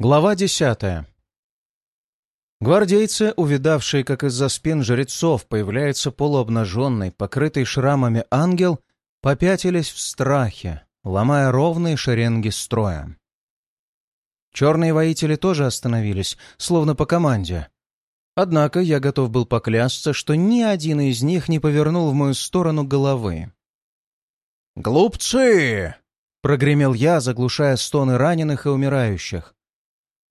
Глава десятая. Гвардейцы, увидавшие, как из-за спин жрецов появляется полуобнаженный, покрытый шрамами ангел, попятились в страхе, ломая ровные шеренги строя. Черные воители тоже остановились, словно по команде. Однако я готов был поклясться, что ни один из них не повернул в мою сторону головы. «Глупцы!» — прогремел я, заглушая стоны раненых и умирающих.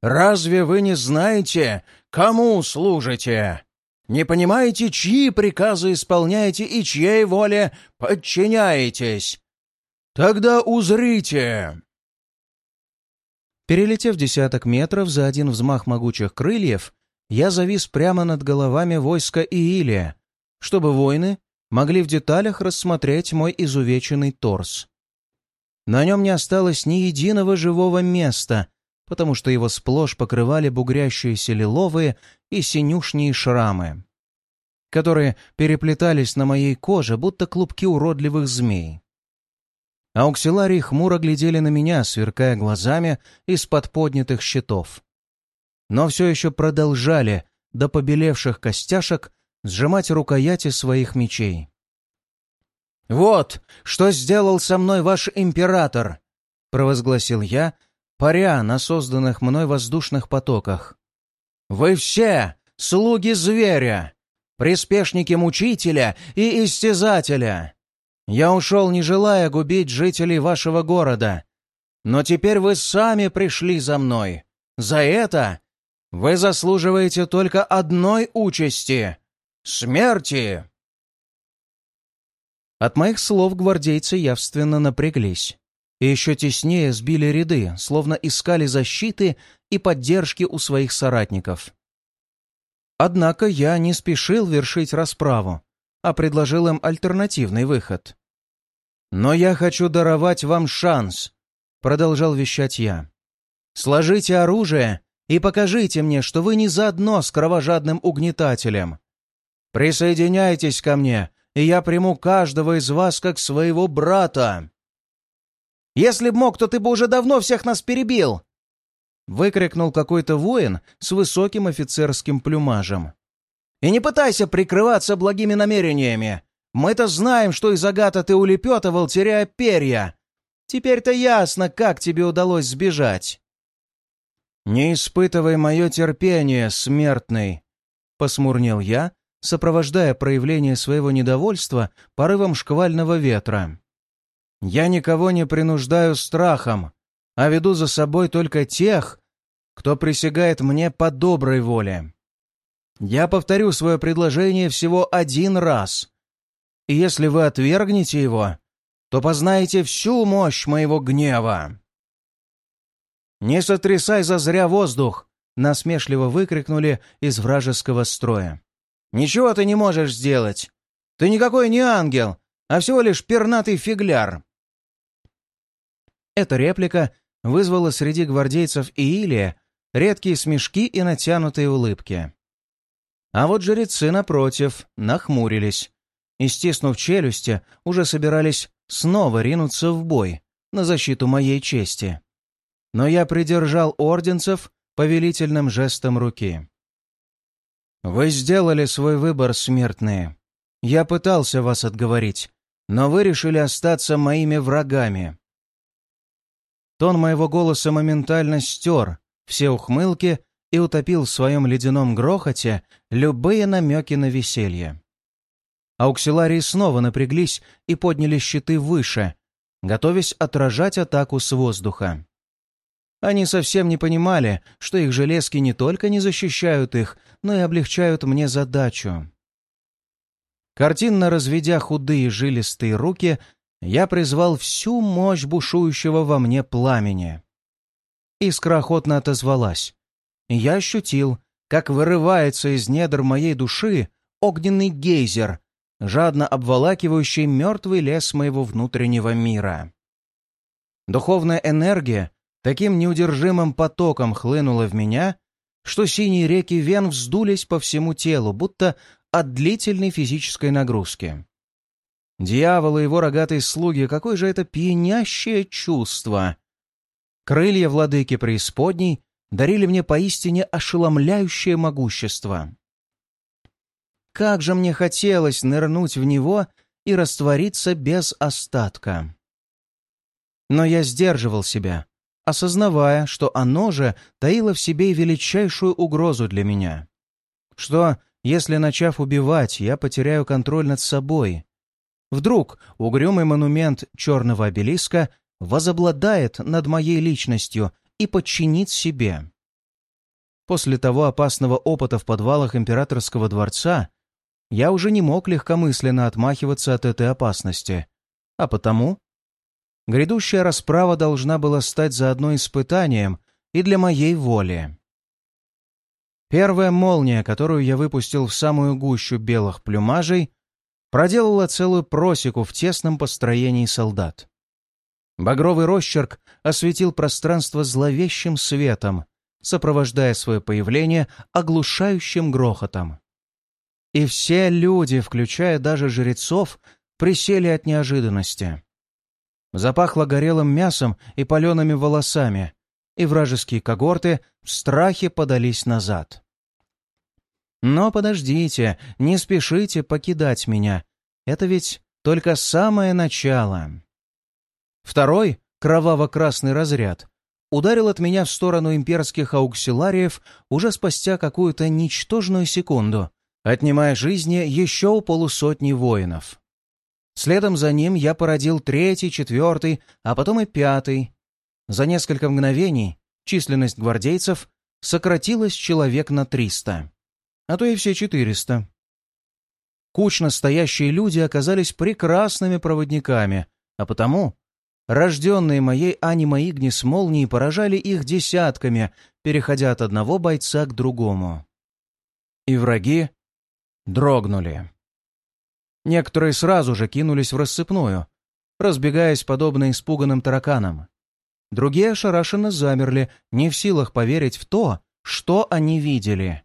Разве вы не знаете, кому служите? Не понимаете, чьи приказы исполняете и чьей воле подчиняетесь? Тогда узрите!» Перелетев десяток метров за один взмах могучих крыльев, я завис прямо над головами войска Иилия, чтобы воины могли в деталях рассмотреть мой изувеченный торс. На нем не осталось ни единого живого места, потому что его сплошь покрывали бугрящиеся лиловые и синюшние шрамы, которые переплетались на моей коже, будто клубки уродливых змей. Ауксиларии хмуро глядели на меня, сверкая глазами из-под поднятых щитов. Но все еще продолжали до побелевших костяшек сжимать рукояти своих мечей. «Вот, что сделал со мной ваш император!» — провозгласил я, паря на созданных мной воздушных потоках. «Вы все слуги зверя, приспешники мучителя и истязателя. Я ушел, не желая губить жителей вашего города, но теперь вы сами пришли за мной. За это вы заслуживаете только одной участи — смерти!» От моих слов гвардейцы явственно напряглись и еще теснее сбили ряды, словно искали защиты и поддержки у своих соратников. Однако я не спешил вершить расправу, а предложил им альтернативный выход. «Но я хочу даровать вам шанс», — продолжал вещать я. «Сложите оружие и покажите мне, что вы не заодно с кровожадным угнетателем. Присоединяйтесь ко мне, и я приму каждого из вас как своего брата». Если б мог, то ты бы уже давно всех нас перебил!» Выкрикнул какой-то воин с высоким офицерским плюмажем. «И не пытайся прикрываться благими намерениями! Мы-то знаем, что из Агата ты улепетывал, теряя перья! Теперь-то ясно, как тебе удалось сбежать!» «Не испытывай мое терпение, смертный!» — посмурнел я, сопровождая проявление своего недовольства порывом шквального ветра. Я никого не принуждаю страхом, а веду за собой только тех, кто присягает мне по доброй воле. Я повторю свое предложение всего один раз, и если вы отвергнете его, то познаете всю мощь моего гнева. «Не сотрясай зазря воздух!» — насмешливо выкрикнули из вражеского строя. «Ничего ты не можешь сделать! Ты никакой не ангел, а всего лишь пернатый фигляр!» Эта реплика вызвала среди гвардейцев Иилия редкие смешки и натянутые улыбки. А вот жрецы, напротив, нахмурились и, стиснув челюсти, уже собирались снова ринуться в бой на защиту моей чести. Но я придержал орденцев повелительным жестом руки. «Вы сделали свой выбор, смертные. Я пытался вас отговорить, но вы решили остаться моими врагами. Тон моего голоса моментально стер все ухмылки и утопил в своем ледяном грохоте любые намеки на веселье. Ауксиларии снова напряглись и подняли щиты выше, готовясь отражать атаку с воздуха. Они совсем не понимали, что их железки не только не защищают их, но и облегчают мне задачу. Картинно разведя худые жилистые руки, я призвал всю мощь бушующего во мне пламени. Искра охотно отозвалась. Я ощутил, как вырывается из недр моей души огненный гейзер, жадно обволакивающий мертвый лес моего внутреннего мира. Духовная энергия таким неудержимым потоком хлынула в меня, что синие реки вен вздулись по всему телу, будто от длительной физической нагрузки. Дьявол и его рогатые слуги, какое же это пьянящее чувство! Крылья владыки преисподней дарили мне поистине ошеломляющее могущество. Как же мне хотелось нырнуть в него и раствориться без остатка. Но я сдерживал себя, осознавая, что оно же таило в себе величайшую угрозу для меня. Что, если, начав убивать, я потеряю контроль над собой? Вдруг угрюмый монумент черного обелиска возобладает над моей личностью и подчинит себе. После того опасного опыта в подвалах императорского дворца я уже не мог легкомысленно отмахиваться от этой опасности, а потому грядущая расправа должна была стать заодно испытанием и для моей воли. Первая молния, которую я выпустил в самую гущу белых плюмажей, проделала целую просеку в тесном построении солдат. Багровый росчерк осветил пространство зловещим светом, сопровождая свое появление оглушающим грохотом. И все люди, включая даже жрецов, присели от неожиданности. Запахло горелым мясом и палеными волосами, и вражеские когорты в страхе подались назад. Но подождите, не спешите покидать меня. Это ведь только самое начало. Второй, кроваво-красный разряд, ударил от меня в сторону имперских ауксилариев уже спустя какую-то ничтожную секунду, отнимая жизни еще у полусотни воинов. Следом за ним я породил третий, четвертый, а потом и пятый. За несколько мгновений численность гвардейцев сократилась человек на триста а то и все четыреста. Кучно стоящие люди оказались прекрасными проводниками, а потому рожденные моей анима Игнис молнии поражали их десятками, переходя от одного бойца к другому. И враги дрогнули. Некоторые сразу же кинулись в рассыпную, разбегаясь подобно испуганным тараканам. Другие ошарашенно замерли, не в силах поверить в то, что они видели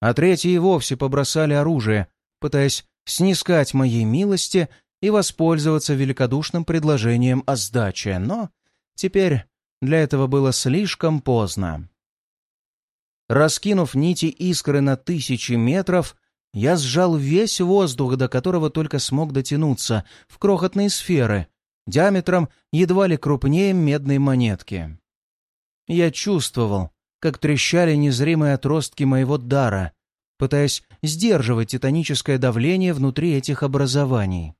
а третьи вовсе побросали оружие, пытаясь снискать моей милости и воспользоваться великодушным предложением о сдаче, но теперь для этого было слишком поздно. Раскинув нити искры на тысячи метров, я сжал весь воздух, до которого только смог дотянуться, в крохотные сферы, диаметром едва ли крупнее медной монетки. Я чувствовал, как трещали незримые отростки моего дара, пытаясь сдерживать титаническое давление внутри этих образований.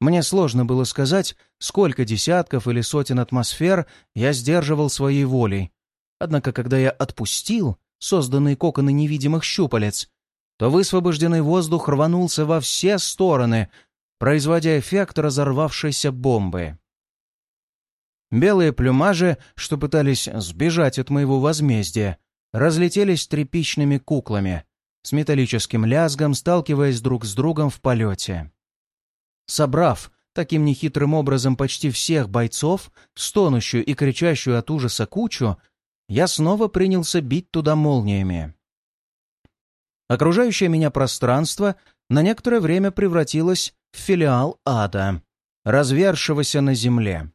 Мне сложно было сказать, сколько десятков или сотен атмосфер я сдерживал своей волей. Однако, когда я отпустил созданные коконы невидимых щупалец, то высвобожденный воздух рванулся во все стороны, производя эффект разорвавшейся бомбы. Белые плюмажи, что пытались сбежать от моего возмездия, разлетелись тряпичными куклами, с металлическим лязгом, сталкиваясь друг с другом в полете. Собрав таким нехитрым образом почти всех бойцов, стонущую и кричащую от ужаса кучу, я снова принялся бить туда молниями. Окружающее меня пространство на некоторое время превратилось в филиал ада, развершегося на земле.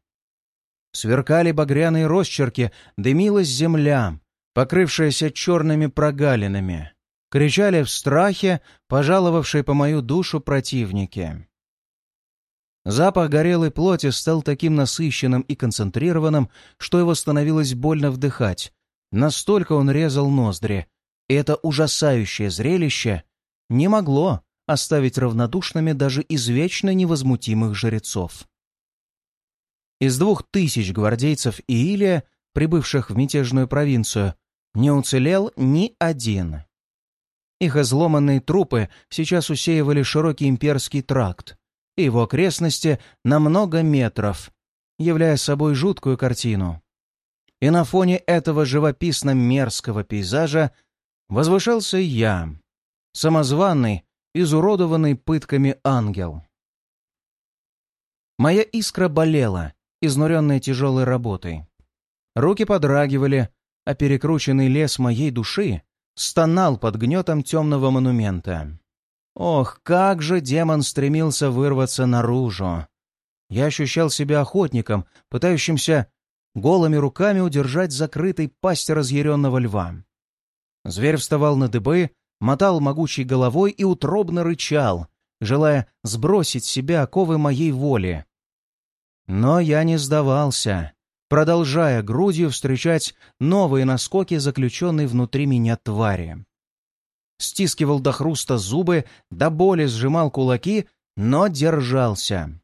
Сверкали багряные росчерки, дымилась земля, покрывшаяся черными прогалинами. Кричали в страхе, пожаловавшие по мою душу противники. Запах горелой плоти стал таким насыщенным и концентрированным, что его становилось больно вдыхать. Настолько он резал ноздри. И это ужасающее зрелище не могло оставить равнодушными даже извечно невозмутимых жрецов. Из двух тысяч гвардейцев Иилия, прибывших в мятежную провинцию, не уцелел ни один. Их изломанные трупы сейчас усеивали широкий имперский тракт и его окрестности на много метров, являя собой жуткую картину. И на фоне этого живописно-мерзкого пейзажа возвышался я, самозванный, изуродованный пытками ангел. Моя искра болела, изнуренная тяжелой работой. Руки подрагивали, а перекрученный лес моей души стонал под гнетом темного монумента. Ох, как же демон стремился вырваться наружу! Я ощущал себя охотником, пытающимся голыми руками удержать закрытой пасть разъяренного льва. Зверь вставал на дыбы, мотал могучей головой и утробно рычал, желая сбросить с себя оковы моей воли. Но я не сдавался, продолжая грудью встречать новые наскоки заключенной внутри меня твари. Стискивал до хруста зубы, до боли сжимал кулаки, но держался.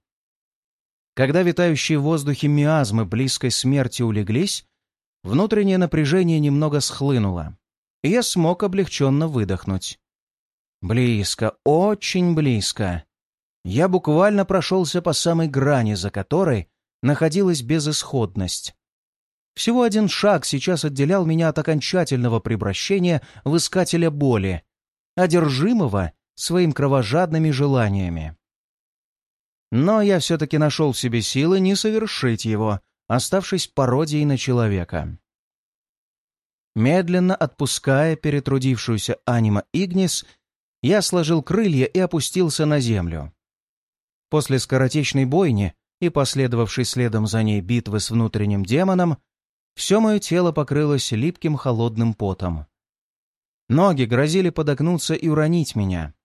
Когда витающие в воздухе миазмы близкой смерти улеглись, внутреннее напряжение немного схлынуло, и я смог облегченно выдохнуть. Близко, очень близко. Я буквально прошелся по самой грани, за которой находилась безысходность. Всего один шаг сейчас отделял меня от окончательного превращения в искателя боли, одержимого своим кровожадными желаниями. Но я все-таки нашел в себе силы не совершить его, оставшись пародией на человека. Медленно отпуская перетрудившуюся анима Игнис, я сложил крылья и опустился на землю. После скоротечной бойни и последовавшей следом за ней битвы с внутренним демоном, все мое тело покрылось липким холодным потом. Ноги грозили подогнуться и уронить меня.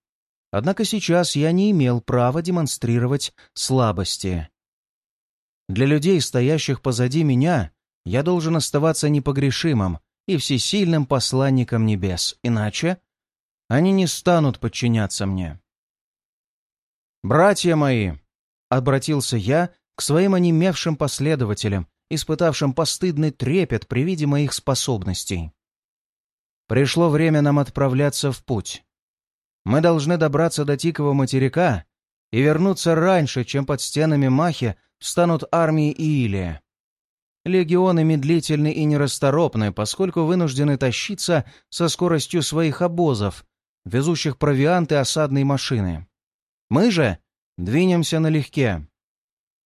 Однако сейчас я не имел права демонстрировать слабости. Для людей, стоящих позади меня, я должен оставаться непогрешимым и всесильным посланником небес, иначе они не станут подчиняться мне. «Братья мои!» — обратился я к своим онемевшим последователям, испытавшим постыдный трепет при виде моих способностей. Пришло время нам отправляться в путь. Мы должны добраться до Тикового материка и вернуться раньше, чем под стенами Махи встанут армии Иилия. Легионы медлительны и нерасторопны, поскольку вынуждены тащиться со скоростью своих обозов, везущих провианты осадной машины. Мы же двинемся налегке.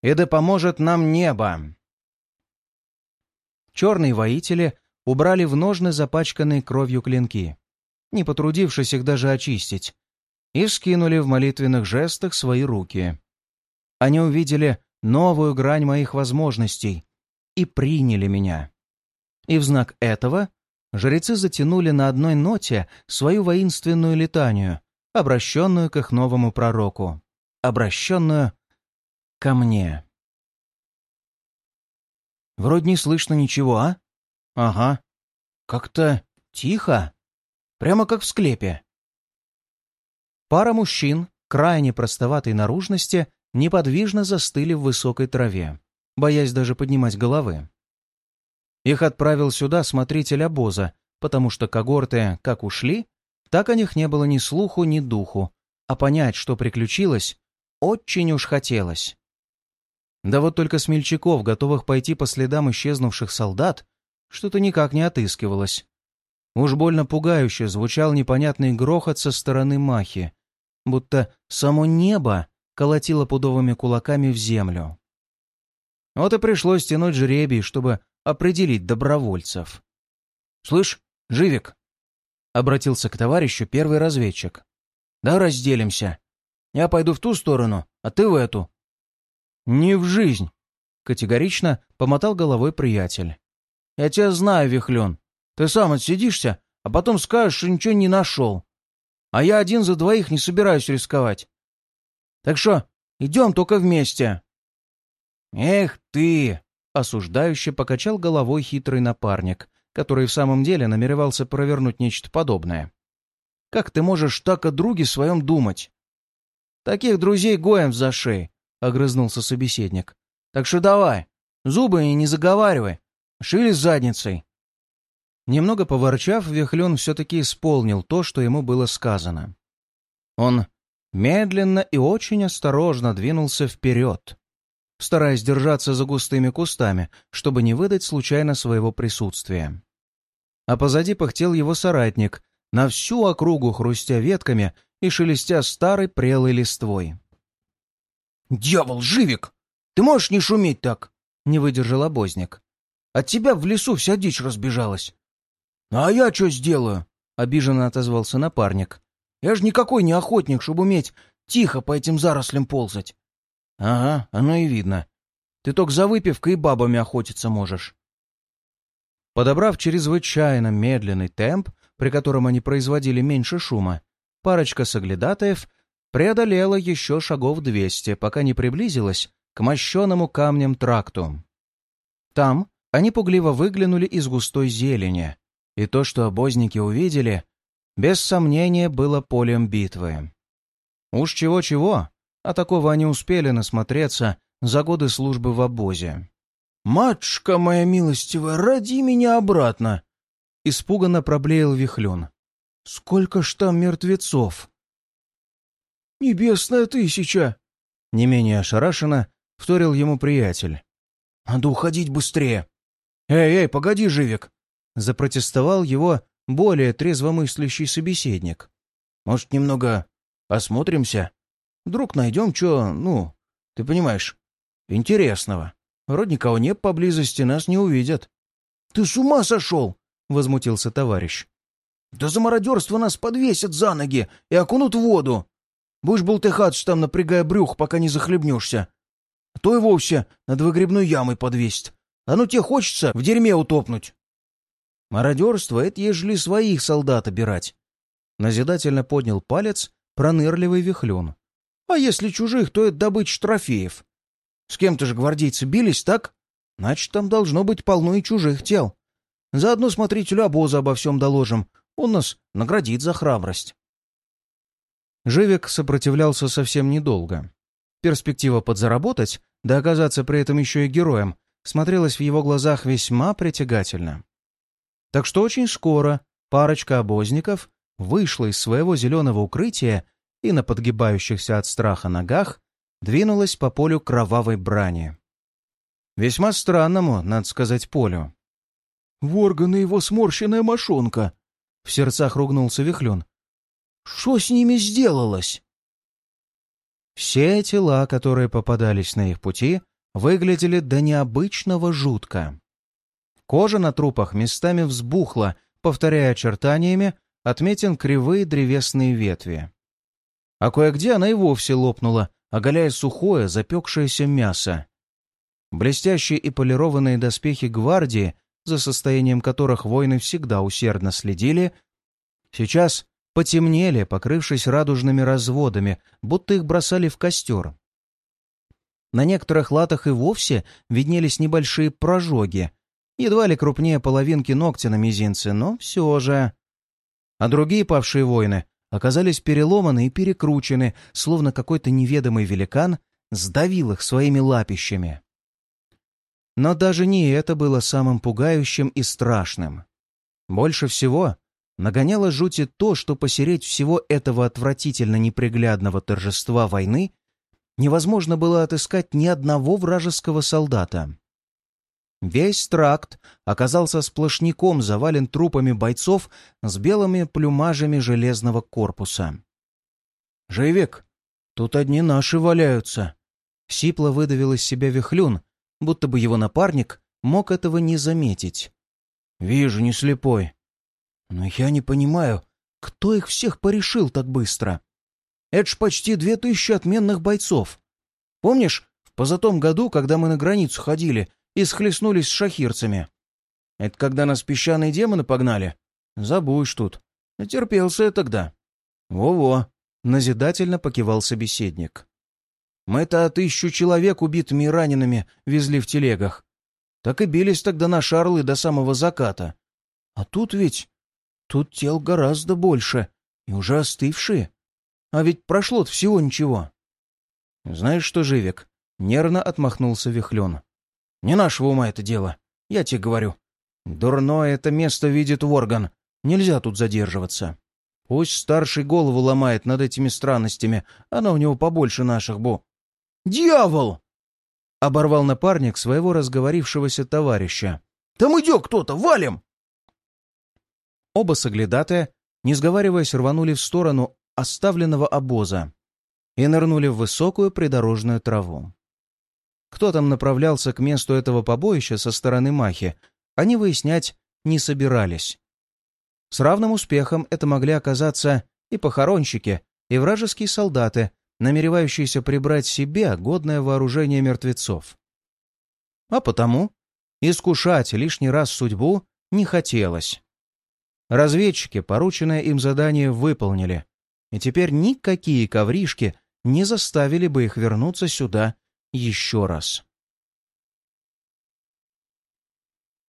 И да поможет нам небо. Черные воители убрали в ножны запачканные кровью клинки, не потрудившись их даже очистить, и скинули в молитвенных жестах свои руки. Они увидели новую грань моих возможностей и приняли меня. И в знак этого жрецы затянули на одной ноте свою воинственную летанию, обращенную к их новому пророку, обращенную ко мне. Вроде не слышно ничего, а? Ага. Как-то тихо. Прямо как в склепе. Пара мужчин, крайне простоватой наружности, неподвижно застыли в высокой траве, боясь даже поднимать головы. Их отправил сюда смотритель обоза, потому что когорты как ушли, так о них не было ни слуху, ни духу, а понять, что приключилось, очень уж хотелось. Да вот только смельчаков, готовых пойти по следам исчезнувших солдат, что-то никак не отыскивалось. Уж больно пугающе звучал непонятный грохот со стороны Махи, будто само небо колотило пудовыми кулаками в землю. Вот и пришлось тянуть жребий, чтобы определить добровольцев. «Слышь, Живик, Обратился к товарищу первый разведчик. «Да разделимся. Я пойду в ту сторону, а ты в эту». «Не в жизнь!» — категорично помотал головой приятель. «Я тебя знаю, Вихлен. Ты сам отсидишься, а потом скажешь, что ничего не нашел. А я один за двоих не собираюсь рисковать. Так что идем только вместе». «Эх ты!» — осуждающе покачал головой хитрый напарник, который в самом деле намеревался провернуть нечто подобное. «Как ты можешь так о друге своем думать?» «Таких друзей гоем за шеи», — огрызнулся собеседник. «Так что давай, зубы не заговаривай, с задницей». Немного поворчав, Вихлен все-таки исполнил то, что ему было сказано. Он медленно и очень осторожно двинулся вперед, стараясь держаться за густыми кустами, чтобы не выдать случайно своего присутствия. А позади пыхтел его соратник, на всю округу хрустя ветками и шелестя старой прелой листвой. «Дьявол, Живик! Ты можешь не шуметь так?» — не выдержал обозник. «От тебя в лесу вся дичь разбежалась». «А я что сделаю?» — обиженно отозвался напарник. «Я же никакой не охотник, чтобы уметь тихо по этим зарослям ползать. «Ага, оно и видно. Ты только за выпивкой и бабами охотиться можешь». Подобрав чрезвычайно медленный темп, при котором они производили меньше шума, парочка соглядатаев преодолела еще шагов двести, пока не приблизилась к мощенному камнем тракту. Там они пугливо выглянули из густой зелени, и то, что обозники увидели, без сомнения было полем битвы. Уж чего-чего, а такого они успели насмотреться за годы службы в обозе. «Матушка моя милостивая, роди меня обратно!» Испуганно проблеял Вихлюн. «Сколько ж там мертвецов!» «Небесная тысяча!» Не менее ошарашенно вторил ему приятель. «Надо уходить быстрее!» «Эй, эй, погоди, Живик!» Запротестовал его более трезвомыслящий собеседник. «Может, немного осмотримся? Вдруг найдем что, ну, ты понимаешь, интересного. Вроде никого нет поблизости, нас не увидят». «Ты с ума сошел?» — возмутился товарищ. «Да за мародерство нас подвесят за ноги и окунут в воду. Будешь болтыхаться там, напрягая брюх, пока не захлебнешься. А то и вовсе над выгребной ямой подвесит. А ну тебе хочется в дерьме утопнуть. Мародерство — это ежели своих солдат обирать. Назидательно поднял палец пронырливый вихлюн. А если чужих, то это добыча трофеев. С кем-то же гвардейцы бились, так? Значит, там должно быть полно и чужих тел. Заодно смотрителю обоза обо всем доложим. Он нас наградит за храбрость. Живик сопротивлялся совсем недолго. Перспектива подзаработать, да оказаться при этом еще и героем, смотрелась в его глазах весьма притягательно. Так что очень скоро парочка обозников вышла из своего зеленого укрытия и на подгибающихся от страха ногах двинулась по полю кровавой брани. Весьма странному, надо сказать, полю. «Ворган и его сморщенная мошонка!» — в сердцах ругнулся Вихлен. Что с ними сделалось?» Все тела, которые попадались на их пути, выглядели до необычного жутко. Кожа на трупах местами взбухла, повторяя очертаниями, отметен кривые древесные ветви. А кое-где она и вовсе лопнула, оголяя сухое, запекшееся мясо. Блестящие и полированные доспехи гвардии, за состоянием которых воины всегда усердно следили, сейчас потемнели, покрывшись радужными разводами, будто их бросали в костер. На некоторых латах и вовсе виднелись небольшие прожоги, едва ли крупнее половинки ногтя на мизинце, но все же. А другие павшие воины оказались переломаны и перекручены, словно какой-то неведомый великан сдавил их своими лапищами. Но даже не это было самым пугающим и страшным. Больше всего нагоняло жути то, что посереть всего этого отвратительно неприглядного торжества войны невозможно было отыскать ни одного вражеского солдата. Весь тракт оказался сплошняком завален трупами бойцов с белыми плюмажами железного корпуса. «Живик, тут одни наши валяются!» Сипло выдавил из себя вихлюн, будто бы его напарник мог этого не заметить. «Вижу, не слепой. Но я не понимаю, кто их всех порешил так быстро? Это ж почти две тысячи отменных бойцов. Помнишь, в позатом году, когда мы на границу ходили и схлестнулись с шахирцами? Это когда нас песчаные демоны погнали? Забудь тут. Натерпелся я тогда. Во-во, назидательно покивал собеседник. Мы-то тысячу человек убитыми и ранеными везли в телегах. Так и бились тогда наши орлы до самого заката. А тут ведь Тут тел гораздо больше и уже остывшие. А ведь прошло всего ничего. Знаешь что, Живик, нервно отмахнулся Вихлен. Не нашего ума это дело, я тебе говорю. Дурное это место видит Ворган. Нельзя тут задерживаться. Пусть старший голову ломает над этими странностями, она у него побольше наших бу. «Дьявол!» — оборвал напарник своего разговорившегося товарища. «Там идет кто-то, валим!» Оба соглядатая, не сговариваясь, рванули в сторону оставленного обоза и нырнули в высокую придорожную траву. Кто там направлялся к месту этого побоища со стороны Махи, они выяснять не собирались. С равным успехом это могли оказаться и похоронщики, и вражеские солдаты, намеревающиеся прибрать себе годное вооружение мертвецов. А потому искушать лишний раз судьбу не хотелось. Разведчики порученное им задание выполнили, и теперь никакие ковришки не заставили бы их вернуться сюда еще раз.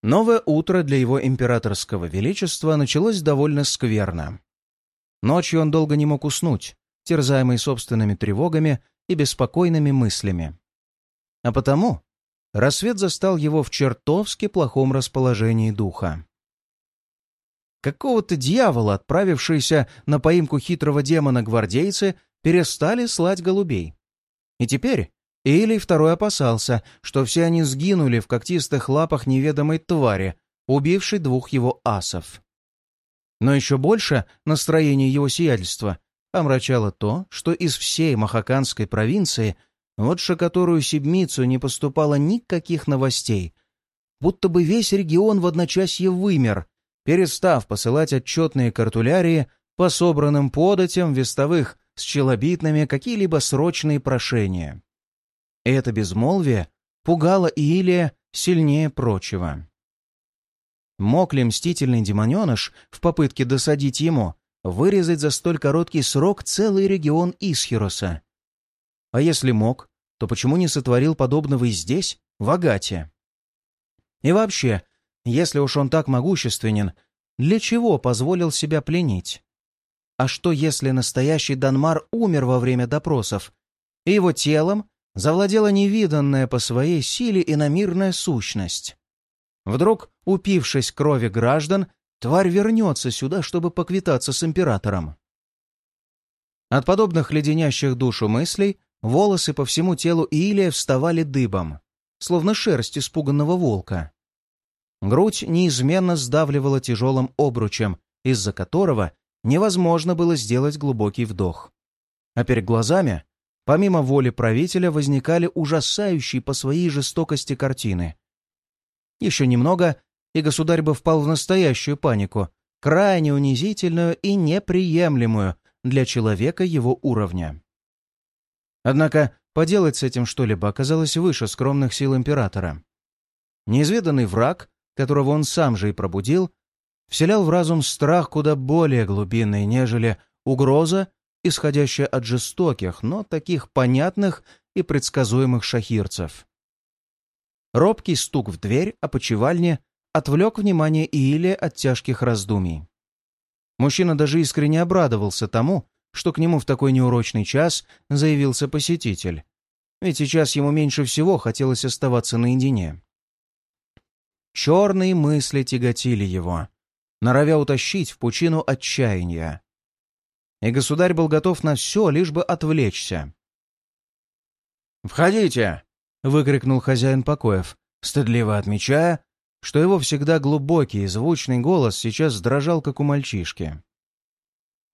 Новое утро для его императорского величества началось довольно скверно. Ночью он долго не мог уснуть, терзаемый собственными тревогами и беспокойными мыслями. А потому рассвет застал его в чертовски плохом расположении духа. Какого-то дьявола, отправившиеся на поимку хитрого демона гвардейцы, перестали слать голубей. И теперь Илий второй опасался, что все они сгинули в когтистых лапах неведомой твари, убившей двух его асов. Но еще больше настроение его сиятельства омрачало то, что из всей Махаканской провинции, вот которую Сибмицу не поступало никаких новостей, будто бы весь регион в одночасье вымер, перестав посылать отчетные картулярии по собранным податям вестовых с челобитными какие-либо срочные прошения. Это безмолвие пугало Иилия сильнее прочего. Мог ли мстительный демоненыш в попытке досадить ему вырезать за столь короткий срок целый регион Исхироса? А если мог, то почему не сотворил подобного и здесь, в Агате? И вообще, если уж он так могущественен, для чего позволил себя пленить? А что, если настоящий Данмар умер во время допросов, и его телом завладела невиданная по своей силе иномирная сущность? Вдруг, упившись крови граждан, тварь вернется сюда, чтобы поквитаться с императором. От подобных леденящих душу мыслей волосы по всему телу Илия вставали дыбом, словно шерсть испуганного волка. Грудь неизменно сдавливала тяжелым обручем, из-за которого невозможно было сделать глубокий вдох. А перед глазами, помимо воли правителя, возникали ужасающие по своей жестокости картины. Еще немного, и государь бы впал в настоящую панику, крайне унизительную и неприемлемую для человека его уровня. Однако поделать с этим что-либо оказалось выше скромных сил императора. Неизведанный враг которого он сам же и пробудил, вселял в разум страх куда более глубинный, нежели угроза, исходящая от жестоких, но таких понятных и предсказуемых шахирцев. Робкий стук в дверь опочивальни отвлек внимание Иилия от тяжких раздумий. Мужчина даже искренне обрадовался тому, что к нему в такой неурочный час заявился посетитель. Ведь сейчас ему меньше всего хотелось оставаться наедине. Черные мысли тяготили его, норовя утащить в пучину отчаяния. И государь был готов на все, лишь бы отвлечься. «Входите!» — выкрикнул хозяин покоев, стыдливо отмечая, что его всегда глубокий и звучный голос сейчас дрожал, как у мальчишки.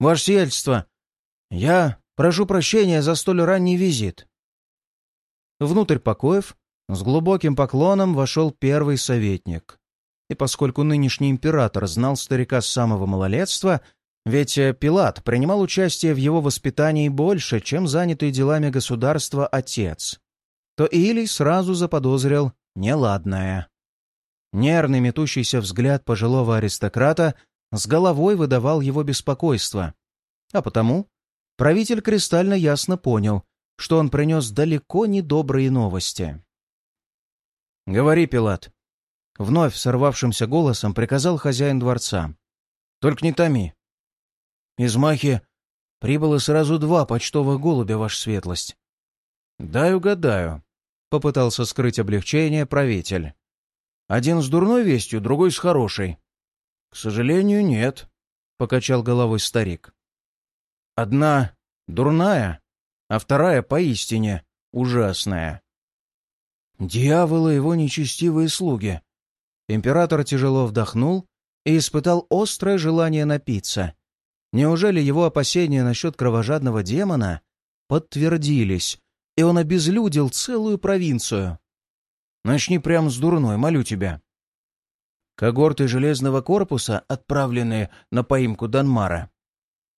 «Ваше сиятельство, я прошу прощения за столь ранний визит». Внутрь покоев с глубоким поклоном вошел первый советник. И поскольку нынешний император знал старика с самого малолетства, ведь э, Пилат принимал участие в его воспитании больше, чем занятый делами государства отец, то Илий сразу заподозрил неладное. Нервный метущийся взгляд пожилого аристократа с головой выдавал его беспокойство, а потому правитель кристально ясно понял, что он принес далеко не добрые новости. «Говори, Пилат!» Вновь сорвавшимся голосом приказал хозяин дворца. «Только не томи. Из Махи прибыло сразу два почтовых голубя, ваша светлость». «Дай угадаю», — попытался скрыть облегчение правитель. «Один с дурной вестью, другой с хорошей». «К сожалению, нет», — покачал головой старик. «Одна дурная, а вторая поистине ужасная. Дьяволы его нечестивые слуги. Император тяжело вдохнул и испытал острое желание напиться. Неужели его опасения насчет кровожадного демона подтвердились, и он обезлюдил целую провинцию? Начни прямо с дурной, молю тебя. Когорты железного корпуса, отправленные на поимку Данмара,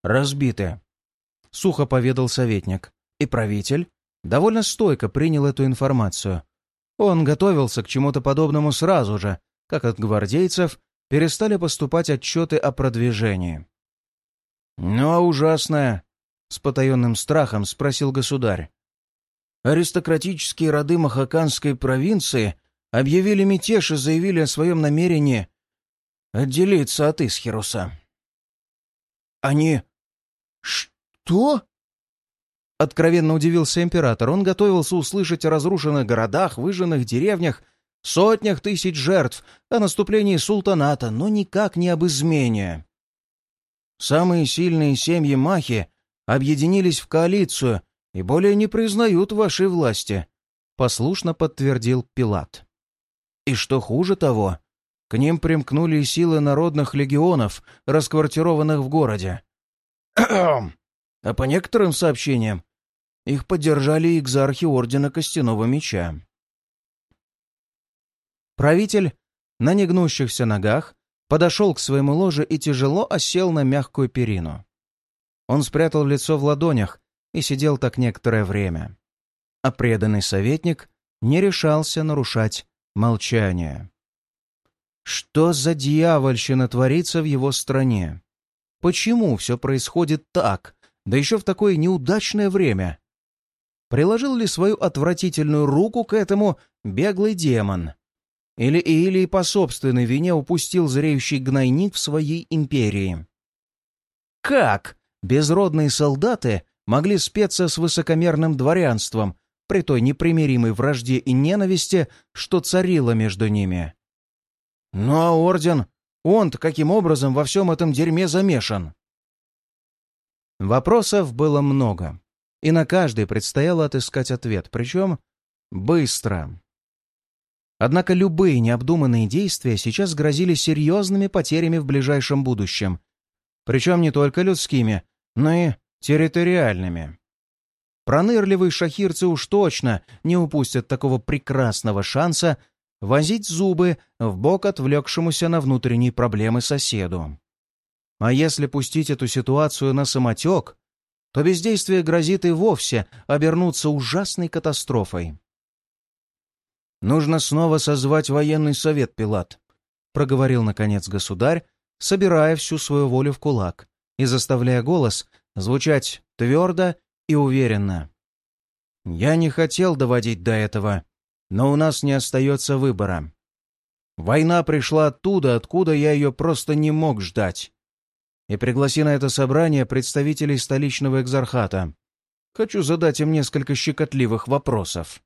разбиты. Сухо поведал советник, и правитель довольно стойко принял эту информацию, Он готовился к чему-то подобному сразу же, как от гвардейцев перестали поступать отчеты о продвижении. «Ну а ужасное?» — с потаенным страхом спросил государь. Аристократические роды Махаканской провинции объявили мятеж и заявили о своем намерении отделиться от Исхируса. «Они... что?» Откровенно удивился император. Он готовился услышать о разрушенных городах, выжженных деревнях, сотнях тысяч жертв, о наступлении султаната, но никак не об измене. Самые сильные семьи Махи объединились в коалицию и более не признают вашей власти, — послушно подтвердил Пилат. И что хуже того, к ним примкнули силы народных легионов, расквартированных в городе. а по некоторым сообщениям, их поддержали экзархи Ордена Костяного Меча. Правитель на негнущихся ногах подошел к своему ложе и тяжело осел на мягкую перину. Он спрятал лицо в ладонях и сидел так некоторое время. А преданный советник не решался нарушать молчание. Что за дьявольщина творится в его стране? Почему все происходит так, да еще в такое неудачное время? Приложил ли свою отвратительную руку к этому беглый демон? Или Илий по собственной вине упустил зреющий гнойник в своей империи? Как безродные солдаты могли спеться с высокомерным дворянством при той непримиримой вражде и ненависти, что царило между ними? Ну а орден, он-то каким образом во всем этом дерьме замешан? Вопросов было много и на каждый предстояло отыскать ответ, причем быстро. Однако любые необдуманные действия сейчас грозили серьезными потерями в ближайшем будущем, причем не только людскими, но и территориальными. Пронырливые шахирцы уж точно не упустят такого прекрасного шанса возить зубы в бок отвлекшемуся на внутренние проблемы соседу. А если пустить эту ситуацию на самотек, то бездействие грозит и вовсе обернуться ужасной катастрофой. «Нужно снова созвать военный совет, Пилат», — проговорил, наконец, государь, собирая всю свою волю в кулак и заставляя голос звучать твердо и уверенно. «Я не хотел доводить до этого, но у нас не остается выбора. Война пришла оттуда, откуда я ее просто не мог ждать и пригласи на это собрание представителей столичного экзархата. Хочу задать им несколько щекотливых вопросов.